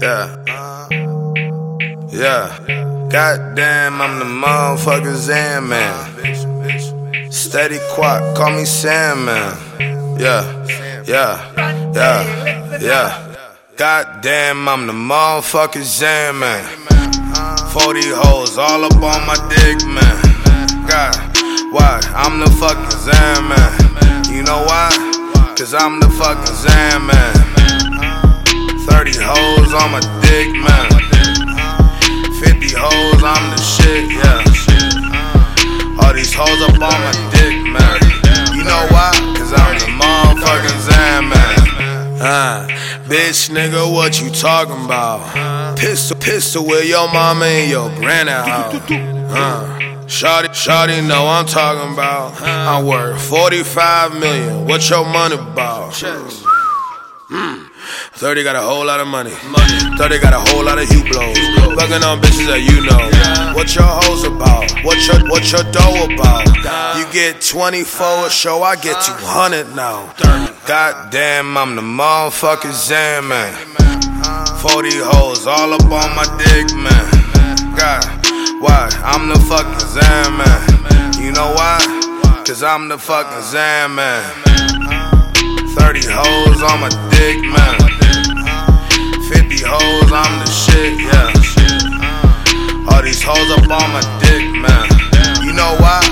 Yeah. Yeah. Goddamn, I'm the motherfucker Zan man. Steady quack, call me Sandman. Yeah. Yeah. Yeah. Yeah. Goddamn, I'm the motherfucker Zan man. 40 hoes all up on my dick, man. God, why? I'm the fucking Zan man. You know why? Cause I'm the fucking Zan man. 30 on my dick, man. 50 hoes, I'm the shit, yeah. All these hoes up on my dick, man. You know why? Cause I'm the motherfucking Zan, man. Uh, bitch, nigga, what you talking about? Pistol, pistol with your mama and your granny house. Uh. Shawty, shawty know I'm talking about. I'm worth 45 million. What your money about? Mm. 30 got a whole lot of money. 30 got a whole lot of Hublots. Fucking on bitches that you know. What your hoes about? What your what your dough about? You get 24 a show, I get 200 now. Goddamn, I'm the motherfucking Zan man. 40 hoes all up on my dick, man. God, why? I'm the fucking Zan man. You know why? Cause I'm the fucking Zan man. 30 hoes on my dick, man. these hoes up on my dick, man. You know why?